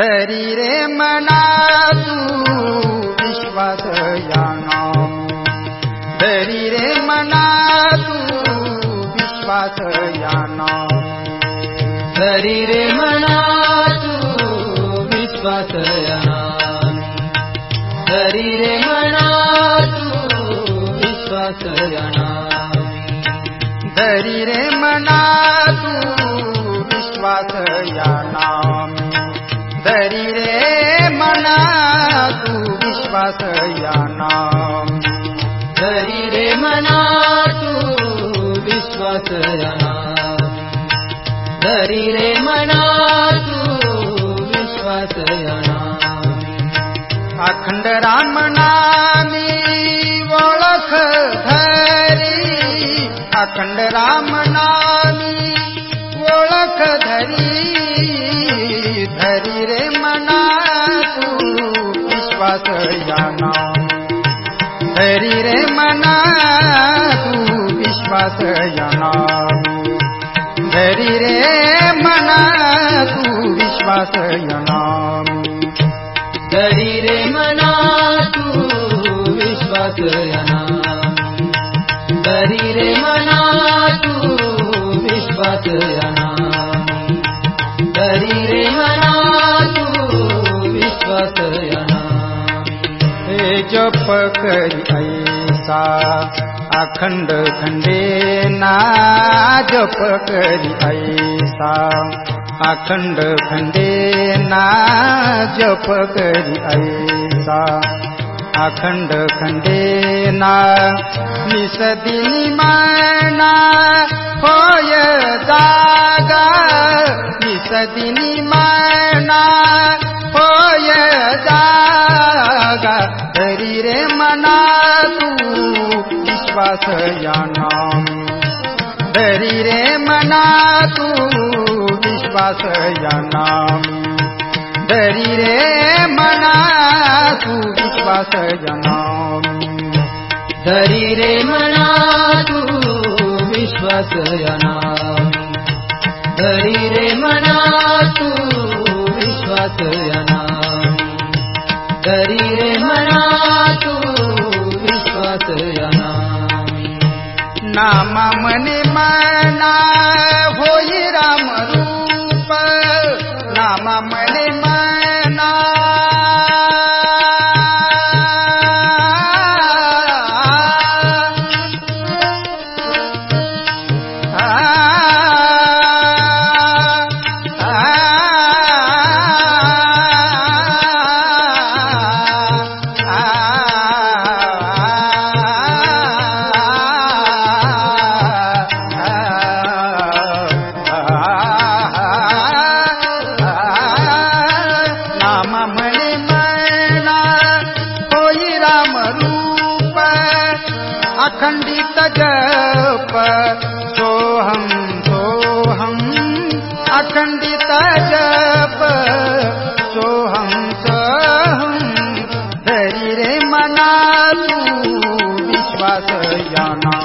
धरी रे मना तू, विश्वास धरी रे मना तू, विश्वास धरी रे मना तू, विश्वास धरी रे मना तू, विश्वास धरी रे मना तू, विश्वास याना धरि रे मना तु विश्वासयाना। धरि रे मना मनातु विश्वासयाना। धरि रे मना मनातु विश्वासयाना। अखण्ड रामनाखण्ड रामनालख धरि। धरी रे मना, तू विश्वास याना धरी रे मना, तू विश्वास याना धरी रे मना, तू विश्वास याना धरी रे मना, तू विश्वास याना जप करी ऐसा, अखंड खंडे ना जप करी ऐसा, अखंड खंडे ना जप करी ऐसा, अखंड खंडे ना निसदिनी माना होय जागा निसदिनी माना बस जाना डरी रे मना तू विश्वास जाना डरी रे मना तू विश्वास जाना नाम। डरी रे मना तू विश्वास जाना नाम। डरी रे मना तू विश्वास जाना नाम। डरी रे मना तू विश्वास जाना नामा मने मना होई राम रूप। नामा मने अखंडित जप सोहम सोहम अखंडित जप सोहम सोहम धरी रे मना तू विश्वास याना।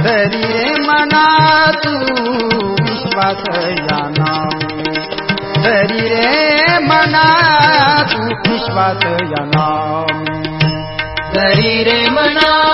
धरी रे मना तू विश्वास याना। धरी रे मना तू विश्वास याना। धरी रे मना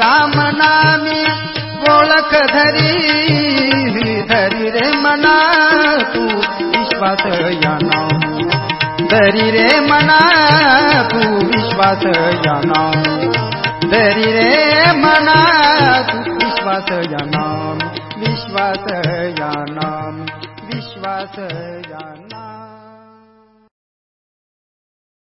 राम नामी ओळख धरी धरी रे मना तू, विश्वास याना धरी रे मना तू, विश्वास जानामी दरी रे मना तू, विश्वास जानामी विश्वास जानामी विश्वास